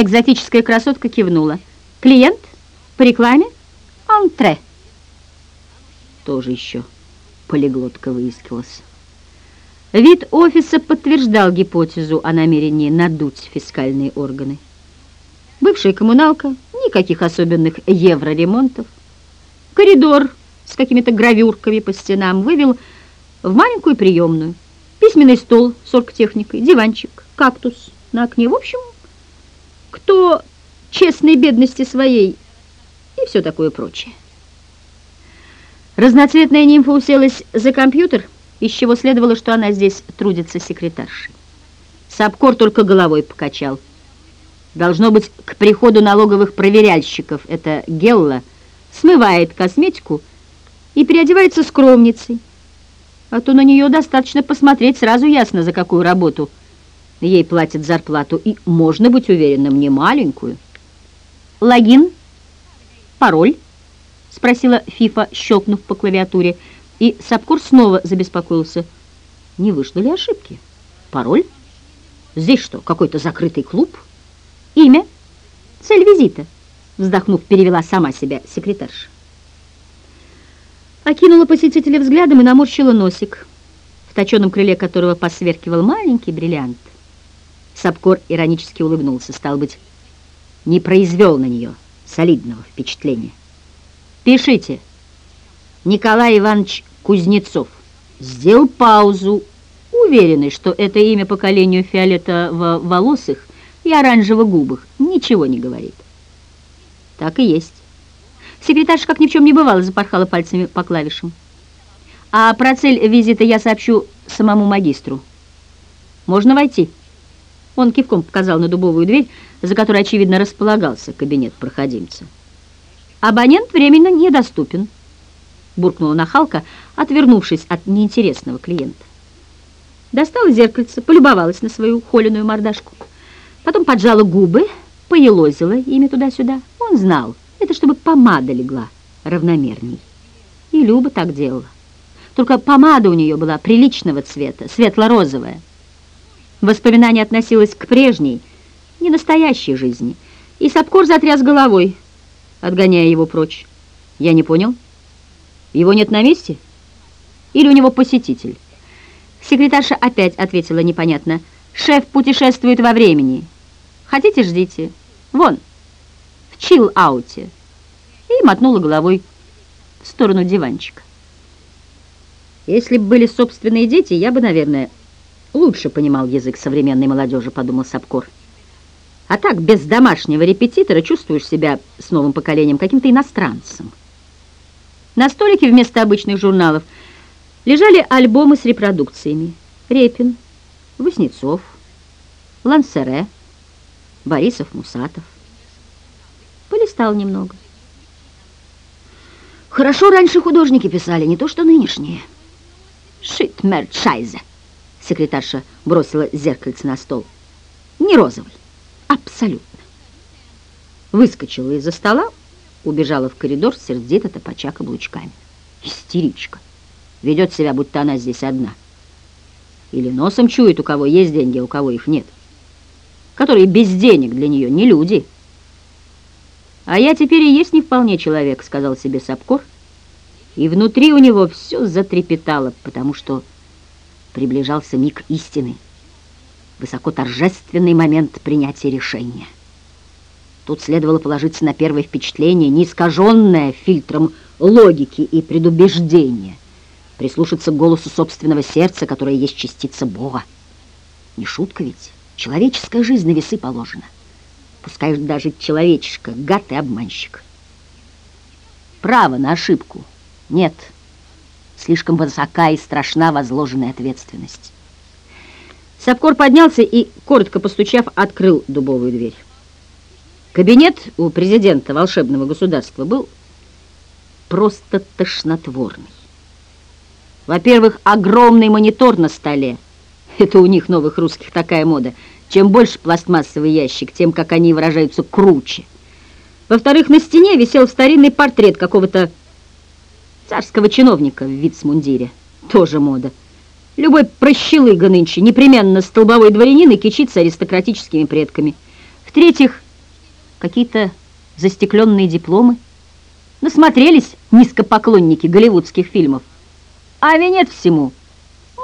Экзотическая красотка кивнула. «Клиент? По рекламе? Антре!» Тоже еще полиглотка выискивалась. Вид офиса подтверждал гипотезу о намерении надуть фискальные органы. Бывшая коммуналка, никаких особенных евроремонтов. Коридор с какими-то гравюрками по стенам вывел в маленькую приемную. Письменный стол с оргтехникой, диванчик, кактус на окне. В общем, кто честной бедности своей и все такое прочее. Разноцветная нимфа уселась за компьютер, из чего следовало, что она здесь трудится секретаршей. Сапкор только головой покачал. Должно быть, к приходу налоговых проверяльщиков эта Гелла смывает косметику и переодевается скромницей. А то на нее достаточно посмотреть, сразу ясно, за какую работу ей платят зарплату, и можно быть уверенным, не маленькую. «Логин? Пароль?» — спросила Фифа, щелкнув по клавиатуре, и Сапкур снова забеспокоился. Не вышло ли ошибки? Пароль? Здесь что, какой-то закрытый клуб? Имя? Цель визита? Вздохнув, перевела сама себя секретарша. Окинула посетителя взглядом и наморщила носик, в точенном крыле которого посверкивал маленький бриллиант. Сапкор иронически улыбнулся, стал быть, не произвел на нее солидного впечатления. «Пишите. Николай Иванович Кузнецов». Сделал паузу, уверенный, что это имя поколению фиолетово-волосых и оранжево-губых ничего не говорит. Так и есть. Секретарша, как ни в чем не бывало, запорхала пальцами по клавишам. А про цель визита я сообщу самому магистру. Можно войти? Он кивком показал на дубовую дверь, за которой, очевидно, располагался кабинет проходимца. Абонент временно недоступен, буркнула нахалка, отвернувшись от неинтересного клиента. Достала зеркальце, полюбовалась на свою холеную мордашку. Потом поджала губы, поелозила ими туда-сюда. Он знал, это чтобы помада легла равномерней. И Люба так делала. Только помада у нее была приличного цвета, светло-розовая. Воспоминание относилось к прежней, не настоящей жизни. И Сапкор затряс головой, отгоняя его прочь. Я не понял. Его нет на месте? Или у него посетитель? Секретарша опять ответила непонятно. Шеф путешествует во времени. Хотите, ждите. Вон, в чил-ауте. И мотнула головой в сторону диванчика. Если бы были собственные дети, я бы, наверное, лучше понимал язык современной молодежи, подумал Сапкор. А так, без домашнего репетитора чувствуешь себя с новым поколением каким-то иностранцем. На столике вместо обычных журналов лежали альбомы с репродукциями. Репин, Васнецов, Лансере, Борисов-Мусатов. Полистал немного. Хорошо раньше художники писали, не то что нынешние. Шит, мерт, шайзе. Секретарша бросила зеркальце на стол. Не розовый. Абсолютно. Выскочила из-за стола, убежала в коридор, сердито топача каблучками. Истеричка. Ведет себя, будто она здесь одна. Или носом чует, у кого есть деньги, а у кого их нет. Которые без денег для нее не люди. А я теперь и есть не вполне человек, сказал себе Сапкор. И внутри у него все затрепетало, потому что приближался миг истины высоко торжественный момент принятия решения. Тут следовало положиться на первое впечатление, не искаженное фильтром логики и предубеждения, прислушаться к голосу собственного сердца, которое есть частица Бога. Не шутка ведь, человеческая жизнь на весы положена. Пускай даже человечишка, гад и обманщик. Право на ошибку нет. Слишком высока и страшна возложенная ответственность. Сапкор поднялся и, коротко постучав, открыл дубовую дверь. Кабинет у президента волшебного государства был просто тошнотворный. Во-первых, огромный монитор на столе. Это у них, новых русских, такая мода. Чем больше пластмассовый ящик, тем, как они выражаются, круче. Во-вторых, на стене висел старинный портрет какого-то царского чиновника в вицмундире. Тоже мода. Любой прощелыга нынче непременно столбовой дворянин и кичится аристократическими предками. В-третьих, какие-то застекленные дипломы. Насмотрелись низкопоклонники голливудских фильмов. А венет всему